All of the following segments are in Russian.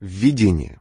Введение.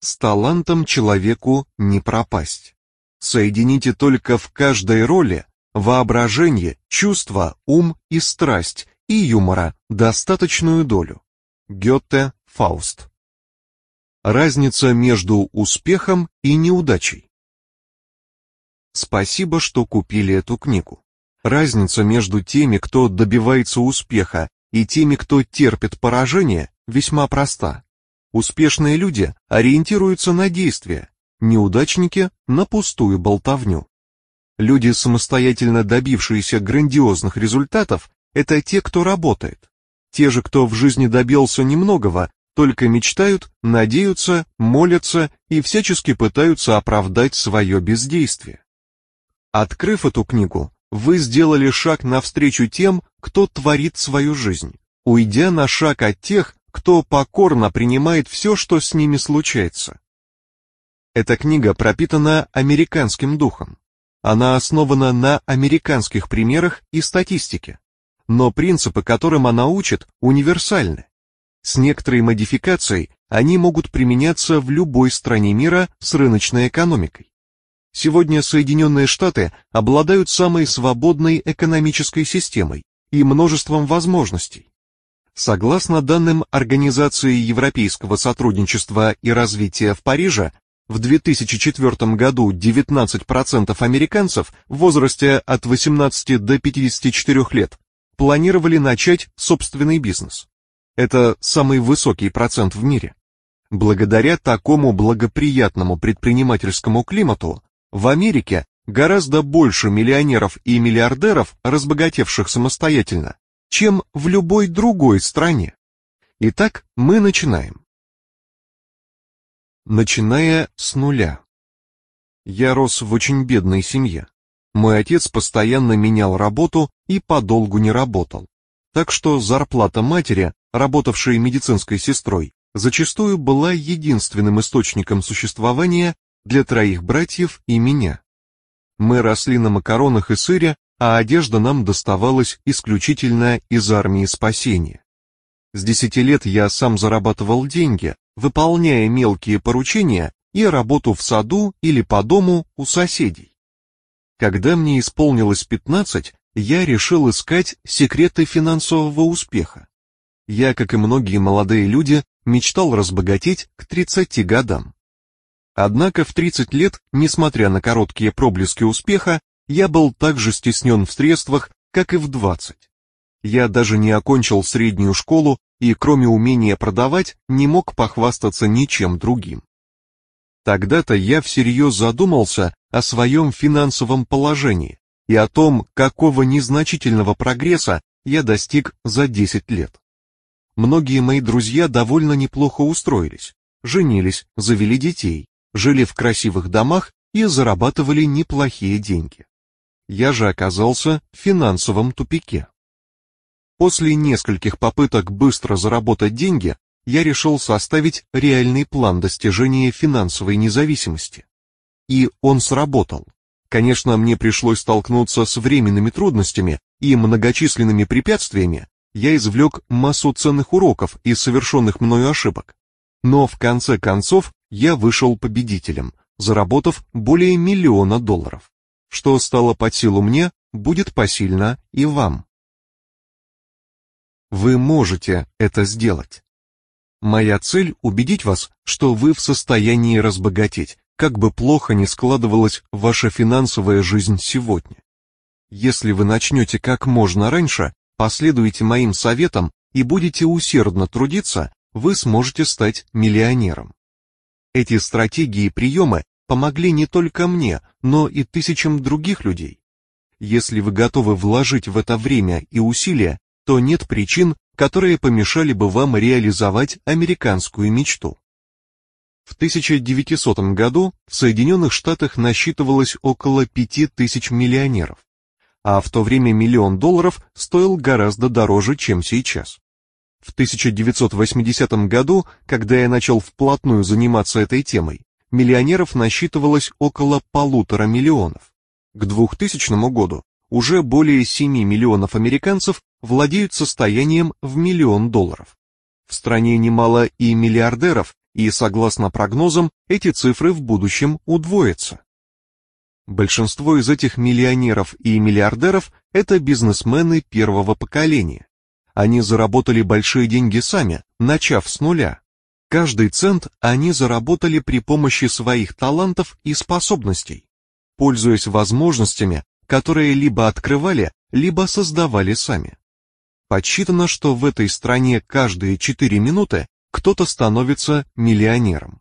С талантом человеку не пропасть. Соедините только в каждой роли воображение, чувство, ум и страсть, и юмора достаточную долю. Гёте, Фауст. Разница между успехом и неудачей. Спасибо, что купили эту книгу. Разница между теми, кто добивается успеха, и теми, кто терпит поражение, весьма проста. Успешные люди ориентируются на действия, неудачники – на пустую болтовню. Люди, самостоятельно добившиеся грандиозных результатов, это те, кто работает. Те же, кто в жизни добился немногого, только мечтают, надеются, молятся и всячески пытаются оправдать свое бездействие. Открыв эту книгу, вы сделали шаг навстречу тем, кто творит свою жизнь, уйдя на шаг от тех, кто покорно принимает все, что с ними случается. Эта книга пропитана американским духом. Она основана на американских примерах и статистике. Но принципы, которым она учит, универсальны. С некоторой модификацией они могут применяться в любой стране мира с рыночной экономикой. Сегодня Соединенные Штаты обладают самой свободной экономической системой и множеством возможностей. Согласно данным Организации Европейского сотрудничества и развития в Париже, в 2004 году 19% американцев в возрасте от 18 до 54 лет планировали начать собственный бизнес. Это самый высокий процент в мире. Благодаря такому благоприятному предпринимательскому климату в Америке гораздо больше миллионеров и миллиардеров, разбогатевших самостоятельно, чем в любой другой стране. Итак, мы начинаем начиная с нуля. Я рос в очень бедной семье. Мой отец постоянно менял работу и подолгу не работал. Так что зарплата матери, работавшей медицинской сестрой, зачастую была единственным источником существования для троих братьев и меня. Мы росли на макаронах и сыре, а одежда нам доставалась исключительно из армии спасения. С десяти лет я сам зарабатывал деньги, выполняя мелкие поручения и работу в саду или по дому у соседей. Когда мне исполнилось 15, я решил искать секреты финансового успеха. Я, как и многие молодые люди, мечтал разбогатеть к 30 годам. Однако в 30 лет, несмотря на короткие проблески успеха, я был так же стеснен в средствах, как и в 20. Я даже не окончил среднюю школу и кроме умения продавать не мог похвастаться ничем другим. Тогда-то я всерьез задумался о своем финансовом положении и о том, какого незначительного прогресса я достиг за 10 лет. Многие мои друзья довольно неплохо устроились, женились, завели детей, жили в красивых домах и зарабатывали неплохие деньги. Я же оказался в финансовом тупике. После нескольких попыток быстро заработать деньги, я решил составить реальный план достижения финансовой независимости. И он сработал. Конечно, мне пришлось столкнуться с временными трудностями и многочисленными препятствиями, я извлек массу ценных уроков из совершенных мною ошибок. Но в конце концов я вышел победителем, заработав более миллиона долларов. Что стало под силу мне, будет посильно и вам. Вы можете это сделать. Моя цель убедить вас, что вы в состоянии разбогатеть, как бы плохо ни складывалась ваша финансовая жизнь сегодня. Если вы начнете как можно раньше, последуйте моим советам и будете усердно трудиться, вы сможете стать миллионером. Эти стратегии и приемы помогли не только мне, но и тысячам других людей. Если вы готовы вложить в это время и усилия, то нет причин, которые помешали бы вам реализовать американскую мечту. В 1900 году в Соединенных Штатах насчитывалось около 5000 миллионеров, а в то время миллион долларов стоил гораздо дороже, чем сейчас. В 1980 году, когда я начал вплотную заниматься этой темой, миллионеров насчитывалось около полутора миллионов. К 2000 году уже более 7 миллионов американцев владеют состоянием в миллион долларов. В стране немало и миллиардеров, и согласно прогнозам, эти цифры в будущем удвоятся. Большинство из этих миллионеров и миллиардеров – это бизнесмены первого поколения. Они заработали большие деньги сами, начав с нуля. Каждый цент они заработали при помощи своих талантов и способностей, пользуясь возможностями, которые либо открывали, либо создавали сами. Подсчитано, что в этой стране каждые 4 минуты кто-то становится миллионером.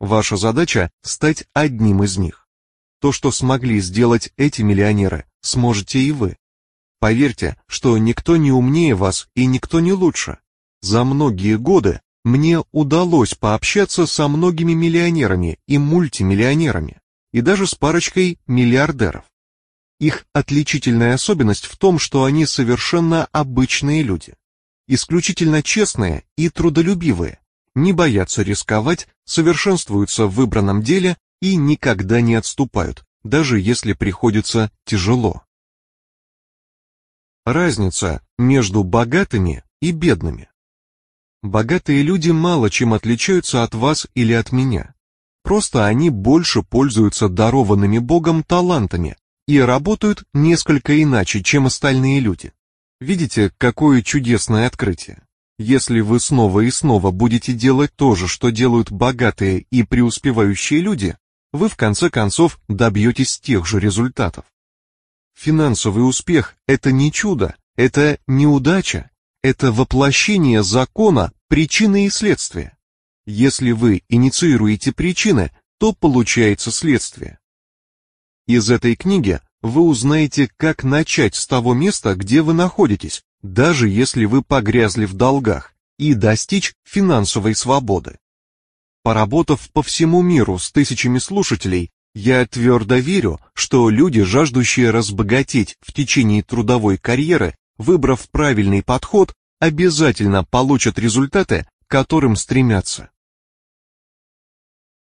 Ваша задача – стать одним из них. То, что смогли сделать эти миллионеры, сможете и вы. Поверьте, что никто не умнее вас и никто не лучше. За многие годы мне удалось пообщаться со многими миллионерами и мультимиллионерами, и даже с парочкой миллиардеров. Их отличительная особенность в том, что они совершенно обычные люди, исключительно честные и трудолюбивые, не боятся рисковать, совершенствуются в выбранном деле и никогда не отступают, даже если приходится тяжело. Разница между богатыми и бедными. Богатые люди мало чем отличаются от вас или от меня. Просто они больше пользуются дарованными Богом талантами, и работают несколько иначе, чем остальные люди. Видите, какое чудесное открытие? Если вы снова и снова будете делать то же, что делают богатые и преуспевающие люди, вы в конце концов добьетесь тех же результатов. Финансовый успех – это не чудо, это неудача, это воплощение закона причины и следствия. Если вы инициируете причины, то получается следствие. Из этой книги вы узнаете, как начать с того места, где вы находитесь, даже если вы погрязли в долгах, и достичь финансовой свободы. Поработав по всему миру с тысячами слушателей, я твердо верю, что люди, жаждущие разбогатеть в течение трудовой карьеры, выбрав правильный подход, обязательно получат результаты, к которым стремятся.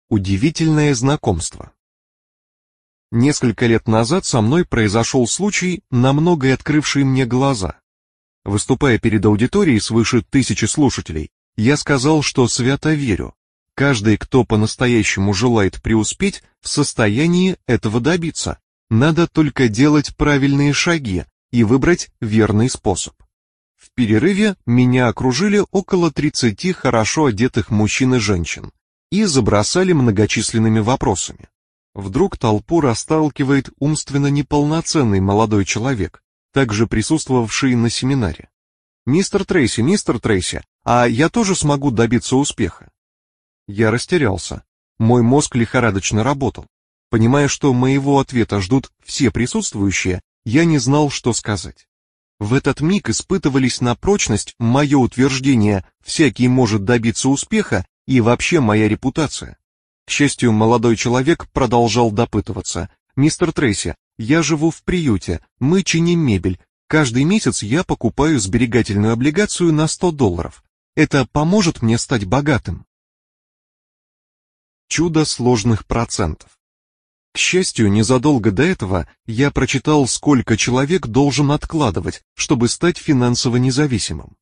Удивительное знакомство. Несколько лет назад со мной произошел случай, намного открывший мне глаза. Выступая перед аудиторией свыше тысячи слушателей, я сказал, что свято верю. Каждый, кто по-настоящему желает преуспеть, в состоянии этого добиться. Надо только делать правильные шаги и выбрать верный способ. В перерыве меня окружили около 30 хорошо одетых мужчин и женщин и забросали многочисленными вопросами. Вдруг толпу расталкивает умственно неполноценный молодой человек, также присутствовавший на семинаре. «Мистер Трейси, мистер Трейси, а я тоже смогу добиться успеха?» Я растерялся. Мой мозг лихорадочно работал. Понимая, что моего ответа ждут все присутствующие, я не знал, что сказать. В этот миг испытывались на прочность мое утверждение «всякий может добиться успеха» и вообще моя репутация. К счастью, молодой человек продолжал допытываться. «Мистер Трейси, я живу в приюте, мы чиним мебель. Каждый месяц я покупаю сберегательную облигацию на 100 долларов. Это поможет мне стать богатым?» Чудо сложных процентов. К счастью, незадолго до этого я прочитал, сколько человек должен откладывать, чтобы стать финансово независимым.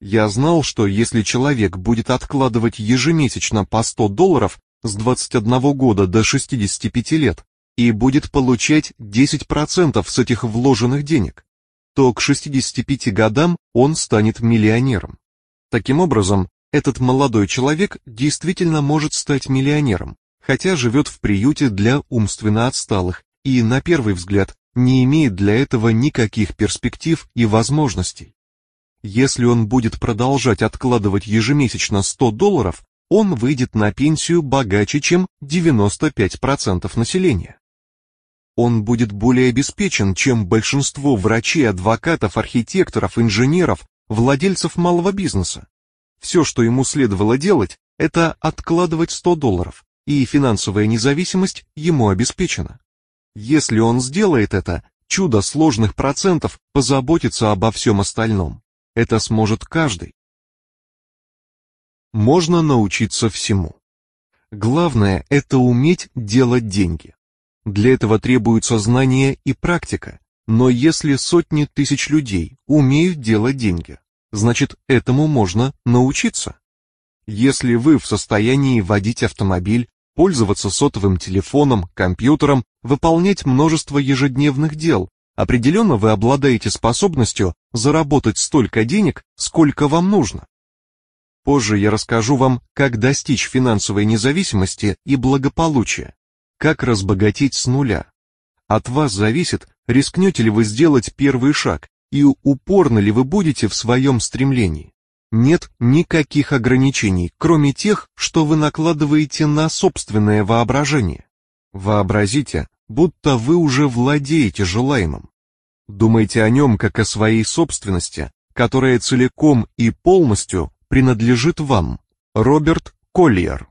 Я знал, что если человек будет откладывать ежемесячно по 100 долларов, с 21 года до 65 лет и будет получать 10% с этих вложенных денег, то к 65 годам он станет миллионером. Таким образом, этот молодой человек действительно может стать миллионером, хотя живет в приюте для умственно отсталых и, на первый взгляд, не имеет для этого никаких перспектив и возможностей. Если он будет продолжать откладывать ежемесячно 100 долларов, он выйдет на пенсию богаче, чем 95% населения. Он будет более обеспечен, чем большинство врачей, адвокатов, архитекторов, инженеров, владельцев малого бизнеса. Все, что ему следовало делать, это откладывать 100 долларов, и финансовая независимость ему обеспечена. Если он сделает это, чудо сложных процентов позаботится обо всем остальном. Это сможет каждый. Можно научиться всему. Главное – это уметь делать деньги. Для этого требуются знания и практика, но если сотни тысяч людей умеют делать деньги, значит этому можно научиться. Если вы в состоянии водить автомобиль, пользоваться сотовым телефоном, компьютером, выполнять множество ежедневных дел, определенно вы обладаете способностью заработать столько денег, сколько вам нужно. Позже я расскажу вам, как достичь финансовой независимости и благополучия, как разбогатеть с нуля. От вас зависит, рискнете ли вы сделать первый шаг и упорно ли вы будете в своем стремлении. Нет никаких ограничений, кроме тех, что вы накладываете на собственное воображение. Вообразите, будто вы уже владеете желаемым. Думайте о нем как о своей собственности, которая целиком и полностью принадлежит вам. Роберт Коллиер